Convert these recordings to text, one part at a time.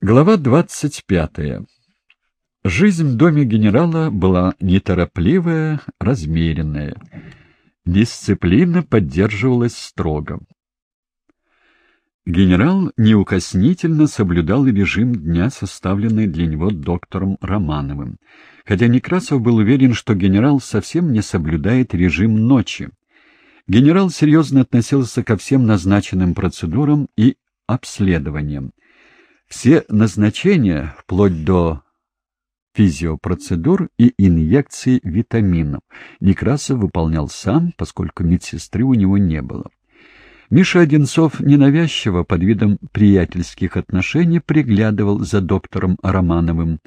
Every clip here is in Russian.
Глава двадцать пятая. Жизнь в доме генерала была неторопливая, размеренная. Дисциплина поддерживалась строго. Генерал неукоснительно соблюдал режим дня, составленный для него доктором Романовым, хотя Некрасов был уверен, что генерал совсем не соблюдает режим ночи. Генерал серьезно относился ко всем назначенным процедурам и обследованиям. Все назначения, вплоть до физиопроцедур и инъекций витаминов, Некрасов выполнял сам, поскольку медсестры у него не было. Миша Одинцов ненавязчиво под видом приятельских отношений приглядывал за доктором Романовым.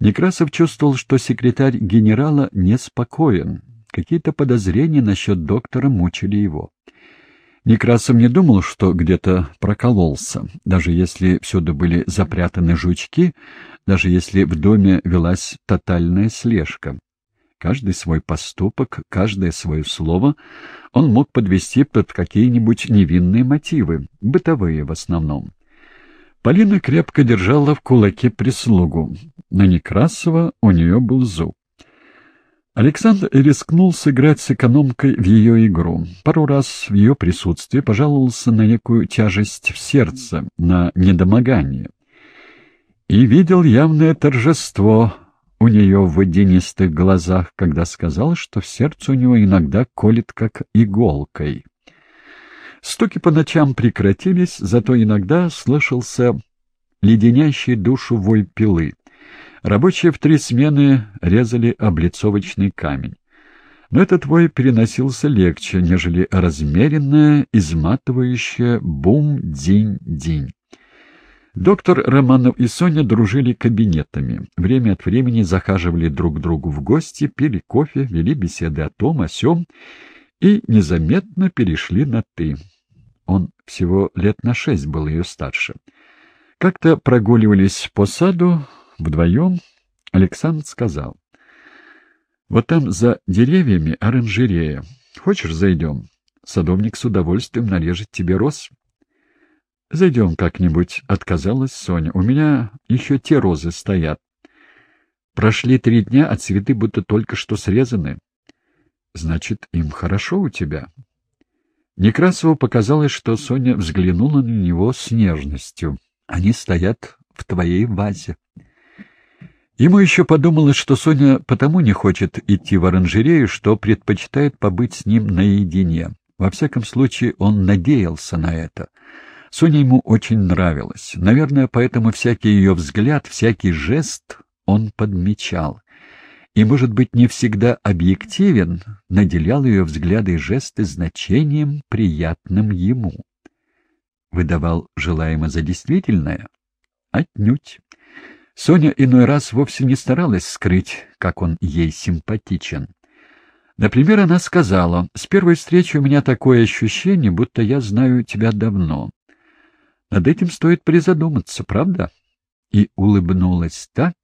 Некрасов чувствовал, что секретарь генерала неспокоен. Какие-то подозрения насчет доктора мучили его. Некрасов не думал, что где-то прокололся, даже если всюду были запрятаны жучки, даже если в доме велась тотальная слежка. Каждый свой поступок, каждое свое слово он мог подвести под какие-нибудь невинные мотивы, бытовые в основном. Полина крепко держала в кулаке прислугу. На Некрасова у нее был зуб. Александр рискнул сыграть с экономкой в ее игру. Пару раз в ее присутствии пожаловался на некую тяжесть в сердце, на недомогание. И видел явное торжество у нее в водянистых глазах, когда сказал, что в сердце у него иногда колет как иголкой. Стуки по ночам прекратились, зато иногда слышался леденящий душу вой пилы. Рабочие в три смены резали облицовочный камень. Но этот вой переносился легче, нежели размеренное, изматывающее бум-динь-динь. Доктор Романов и Соня дружили кабинетами. Время от времени захаживали друг к другу в гости, пили кофе, вели беседы о том, о сём и незаметно перешли на «ты». Он всего лет на шесть был ее старше. Как-то прогуливались по саду, Вдвоем Александр сказал. «Вот там за деревьями оранжерея. Хочешь, зайдем? Садовник с удовольствием нарежет тебе роз». «Зайдем как-нибудь», — отказалась Соня. «У меня еще те розы стоят. Прошли три дня, а цветы будто только что срезаны». «Значит, им хорошо у тебя?» Некрасову показалось, что Соня взглянула на него с нежностью. «Они стоят в твоей вазе». Ему еще подумалось, что Соня потому не хочет идти в оранжерею, что предпочитает побыть с ним наедине. Во всяком случае, он надеялся на это. Соня ему очень нравилась. Наверное, поэтому всякий ее взгляд, всякий жест он подмечал. И, может быть, не всегда объективен, наделял ее взгляды и жесты значением, приятным ему. Выдавал желаемое за действительное? Отнюдь. Соня иной раз вовсе не старалась скрыть, как он ей симпатичен. Например, она сказала, «С первой встречи у меня такое ощущение, будто я знаю тебя давно. Над этим стоит призадуматься, правда?» И улыбнулась так,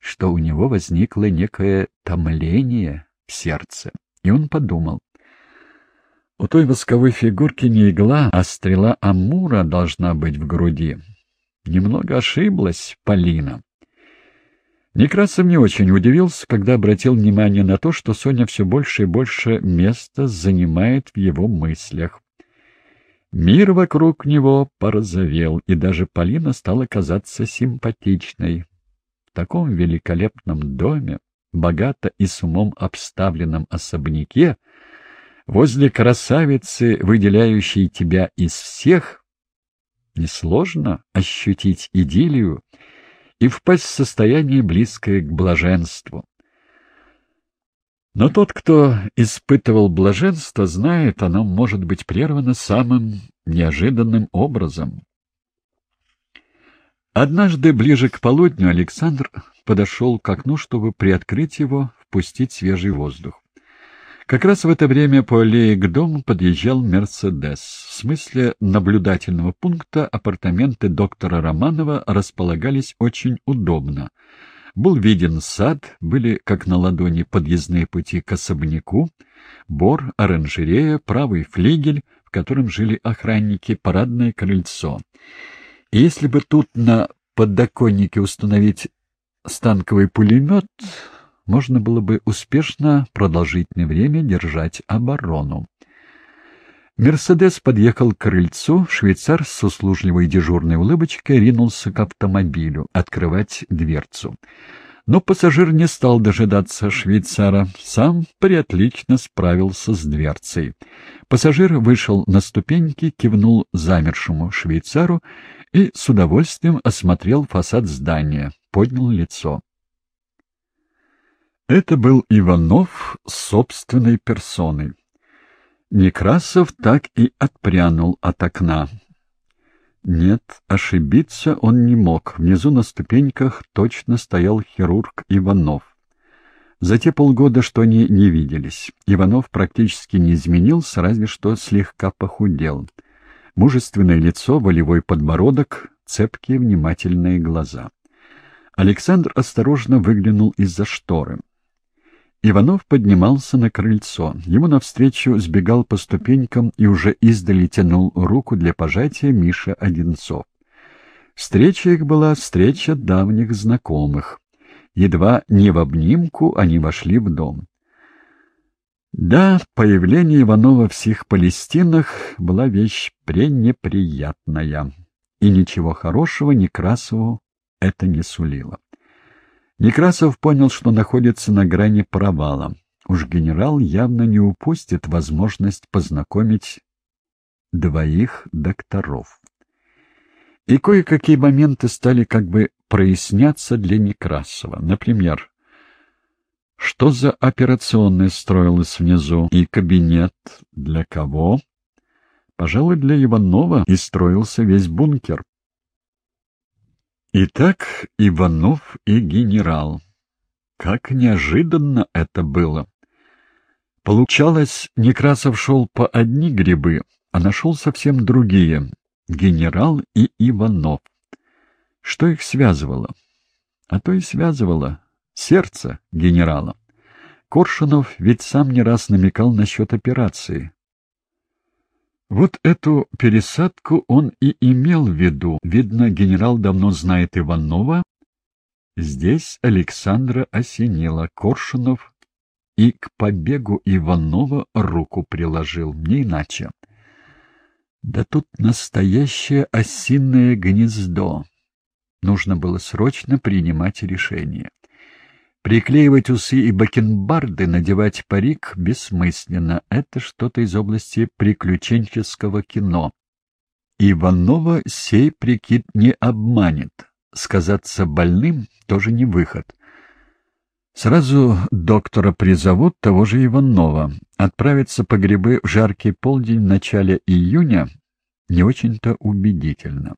что у него возникло некое томление в сердце. И он подумал, у той восковой фигурки не игла, а стрела Амура должна быть в груди. Немного ошиблась Полина. Некрасов не очень удивился, когда обратил внимание на то, что Соня все больше и больше места занимает в его мыслях. Мир вокруг него порозовел, и даже Полина стала казаться симпатичной. В таком великолепном доме, богато и с умом обставленном особняке, возле красавицы, выделяющей тебя из всех, Несложно ощутить идиллию и впасть в состояние, близкое к блаженству. Но тот, кто испытывал блаженство, знает, оно может быть прервано самым неожиданным образом. Однажды, ближе к полудню, Александр подошел к окну, чтобы приоткрыть его, впустить свежий воздух. Как раз в это время по аллее к дому подъезжал «Мерседес». В смысле наблюдательного пункта апартаменты доктора Романова располагались очень удобно. Был виден сад, были, как на ладони, подъездные пути к особняку, бор, оранжерея, правый флигель, в котором жили охранники, парадное крыльцо. Если бы тут на подоконнике установить станковый пулемет, можно было бы успешно продолжительное время держать оборону. Мерседес подъехал к крыльцу, швейцар с услужливой дежурной улыбочкой ринулся к автомобилю открывать дверцу. Но пассажир не стал дожидаться швейцара, сам приотлично справился с дверцей. Пассажир вышел на ступеньки, кивнул замершему швейцару и с удовольствием осмотрел фасад здания, поднял лицо. Это был Иванов собственной персоной. Некрасов так и отпрянул от окна. Нет, ошибиться он не мог. Внизу на ступеньках точно стоял хирург Иванов. За те полгода, что они не виделись, Иванов практически не изменился, разве что слегка похудел. Мужественное лицо, волевой подбородок, цепкие внимательные глаза. Александр осторожно выглянул из-за шторы. Иванов поднимался на крыльцо. Ему навстречу сбегал по ступенькам и уже издали тянул руку для пожатия Миша Одинцов. Встреча их была встреча давних знакомых. Едва не в обнимку они вошли в дом. Да, появление Иванова в сих Палестинах была вещь пренеприятная, и ничего хорошего Некрасову это не сулило. Некрасов понял, что находится на грани провала. Уж генерал явно не упустит возможность познакомить двоих докторов. И кое-какие моменты стали как бы проясняться для Некрасова. Например, что за операционная строилась внизу и кабинет для кого? Пожалуй, для Иванова и строился весь бункер. Итак, Иванов и генерал. Как неожиданно это было! Получалось, Некрасов шел по одни грибы, а нашел совсем другие — генерал и Иванов. Что их связывало? А то и связывало сердце генерала. Коршунов ведь сам не раз намекал насчет операции. Вот эту пересадку он и имел в виду. Видно, генерал давно знает Иванова. Здесь Александра осенила Коршунов и к побегу Иванова руку приложил, не иначе. Да тут настоящее осиное гнездо. Нужно было срочно принимать решение. Приклеивать усы и бакенбарды, надевать парик бессмысленно. Это что-то из области приключенческого кино. Иванова сей прикид не обманет. Сказаться больным тоже не выход. Сразу доктора призовут того же Иванова. Отправиться по грибы в жаркий полдень в начале июня не очень-то убедительно.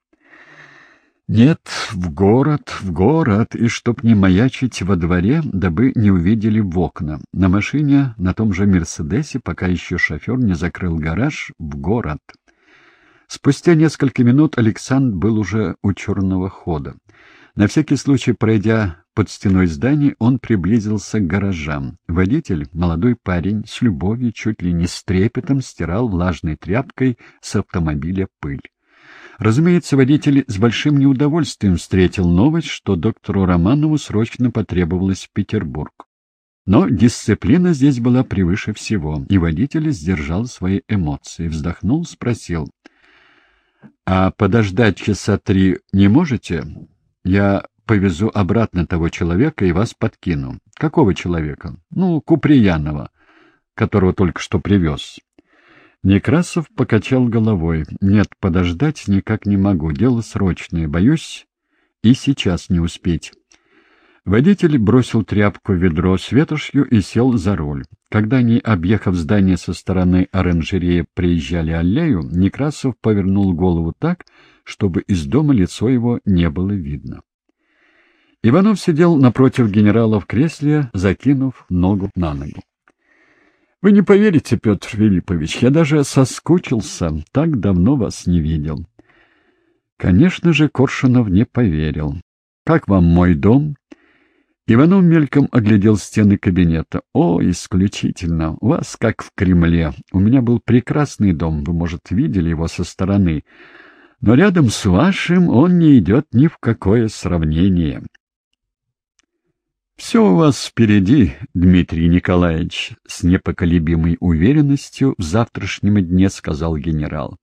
Нет, в город, в город, и чтоб не маячить во дворе, дабы не увидели в окна. На машине, на том же «Мерседесе», пока еще шофер не закрыл гараж, в город. Спустя несколько минут Александр был уже у черного хода. На всякий случай, пройдя под стеной здания, он приблизился к гаражам. Водитель, молодой парень, с любовью, чуть ли не с трепетом, стирал влажной тряпкой с автомобиля пыль. Разумеется, водитель с большим неудовольствием встретил новость, что доктору Романову срочно потребовалось в Петербург. Но дисциплина здесь была превыше всего, и водитель сдержал свои эмоции, вздохнул, спросил. — А подождать часа три не можете? Я повезу обратно того человека и вас подкину. — Какого человека? — Ну, Куприянова, которого только что привез. Некрасов покачал головой. «Нет, подождать никак не могу. Дело срочное. Боюсь, и сейчас не успеть». Водитель бросил тряпку в ведро с ветошью и сел за руль. Когда они, объехав здание со стороны оранжереи, приезжали аллею, Некрасов повернул голову так, чтобы из дома лицо его не было видно. Иванов сидел напротив генерала в кресле, закинув ногу на ногу. Вы не поверите, Петр Филиппович, я даже соскучился, так давно вас не видел. Конечно же, Коршунов не поверил. Как вам мой дом? Иванов мельком оглядел стены кабинета. О, исключительно. У вас как в Кремле. У меня был прекрасный дом, вы, может, видели его со стороны. Но рядом с вашим он не идет ни в какое сравнение. «Все у вас впереди, Дмитрий Николаевич», — с непоколебимой уверенностью в завтрашнем дне сказал генерал.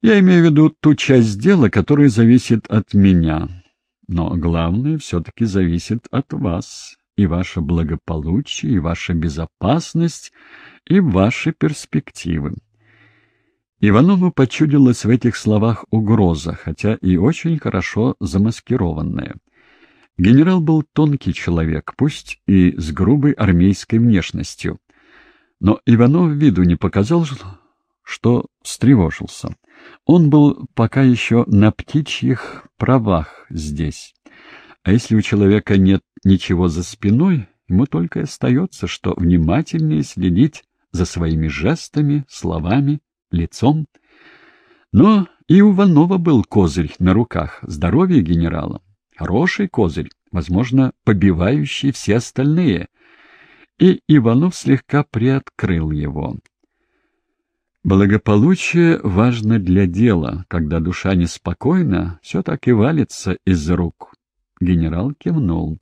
«Я имею в виду ту часть дела, которая зависит от меня. Но главное все-таки зависит от вас, и ваше благополучие, и ваша безопасность, и ваши перспективы». Иванову почудилась в этих словах угроза, хотя и очень хорошо замаскированная. Генерал был тонкий человек, пусть и с грубой армейской внешностью. Но Иванов виду не показал, что встревожился. Он был пока еще на птичьих правах здесь. А если у человека нет ничего за спиной, ему только остается, что внимательнее следить за своими жестами, словами, лицом. Но и у Иванова был козырь на руках, здоровье генерала. Хороший козырь, возможно, побивающий все остальные. И Иванов слегка приоткрыл его. Благополучие важно для дела. Когда душа неспокойна, все так и валится из рук. Генерал кивнул.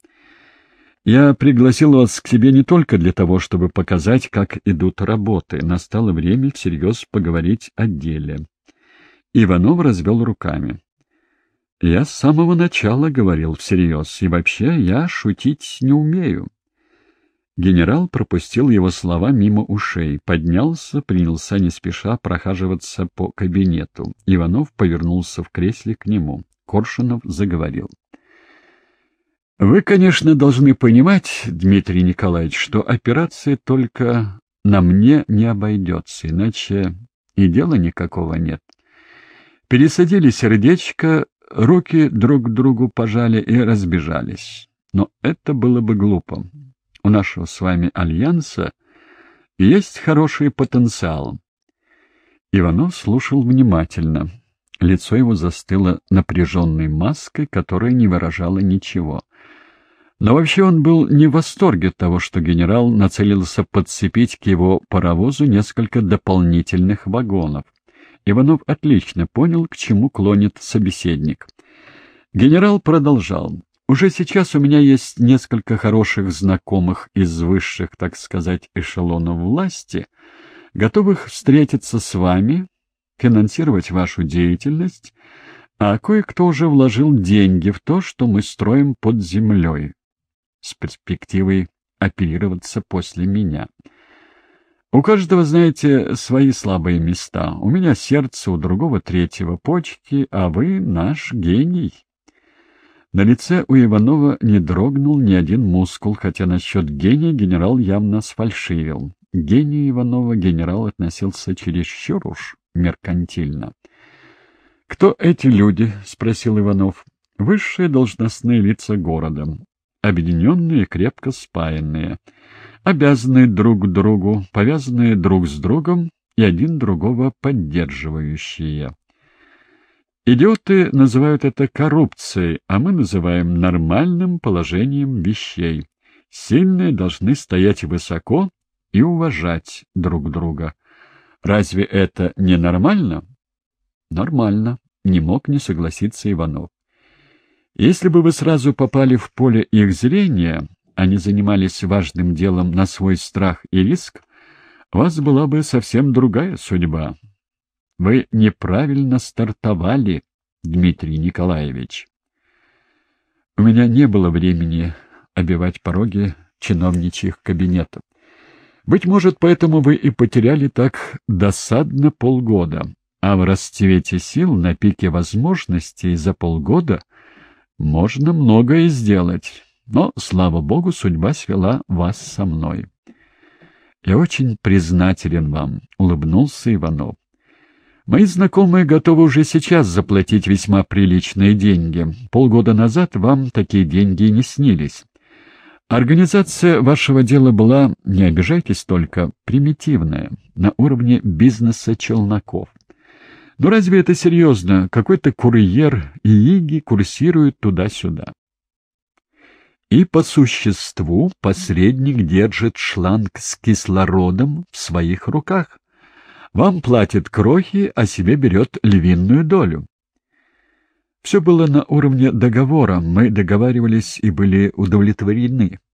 «Я пригласил вас к себе не только для того, чтобы показать, как идут работы. Настало время всерьез поговорить о деле». Иванов развел руками. Я с самого начала говорил всерьез, и вообще я шутить не умею. Генерал пропустил его слова мимо ушей, поднялся, принялся не спеша прохаживаться по кабинету. Иванов повернулся в кресле к нему. Коршунов заговорил. «Вы, конечно, должны понимать, Дмитрий Николаевич, что операция только на мне не обойдется, иначе и дела никакого нет. Пересадили сердечко, Руки друг другу пожали и разбежались. Но это было бы глупо. У нашего с вами альянса есть хороший потенциал. Иванов слушал внимательно. Лицо его застыло напряженной маской, которая не выражала ничего. Но вообще он был не в восторге от того, что генерал нацелился подцепить к его паровозу несколько дополнительных вагонов. Иванов отлично понял, к чему клонит собеседник. Генерал продолжал. «Уже сейчас у меня есть несколько хороших знакомых из высших, так сказать, эшелонов власти, готовых встретиться с вами, финансировать вашу деятельность, а кое-кто уже вложил деньги в то, что мы строим под землей, с перспективой оперироваться после меня». У каждого, знаете, свои слабые места. У меня сердце, у другого третьего почки, а вы наш гений. На лице у Иванова не дрогнул ни один мускул, хотя насчет гения генерал явно сфальшивил. К гению Иванова генерал относился чересчур уж меркантильно. «Кто эти люди?» — спросил Иванов. «Высшие должностные лица города, объединенные и крепко спаянные» обязанные друг другу, повязанные друг с другом и один другого поддерживающие. Идиоты называют это коррупцией, а мы называем нормальным положением вещей. Сильные должны стоять высоко и уважать друг друга. Разве это не нормально? Нормально, не мог не согласиться Иванов. Если бы вы сразу попали в поле их зрения, они занимались важным делом на свой страх и риск, у вас была бы совсем другая судьба. Вы неправильно стартовали, Дмитрий Николаевич. У меня не было времени обивать пороги чиновничьих кабинетов. Быть может, поэтому вы и потеряли так досадно полгода, а в расцвете сил на пике возможностей за полгода можно многое сделать. Но, слава богу, судьба свела вас со мной. Я очень признателен вам, — улыбнулся Иванов. Мои знакомые готовы уже сейчас заплатить весьма приличные деньги. Полгода назад вам такие деньги не снились. Организация вашего дела была, не обижайтесь только, примитивная, на уровне бизнеса челноков. Но разве это серьезно? Какой-то курьер и иги курсируют туда-сюда. И по существу посредник держит шланг с кислородом в своих руках. Вам платит крохи, а себе берет львиную долю. Все было на уровне договора, мы договаривались и были удовлетворены.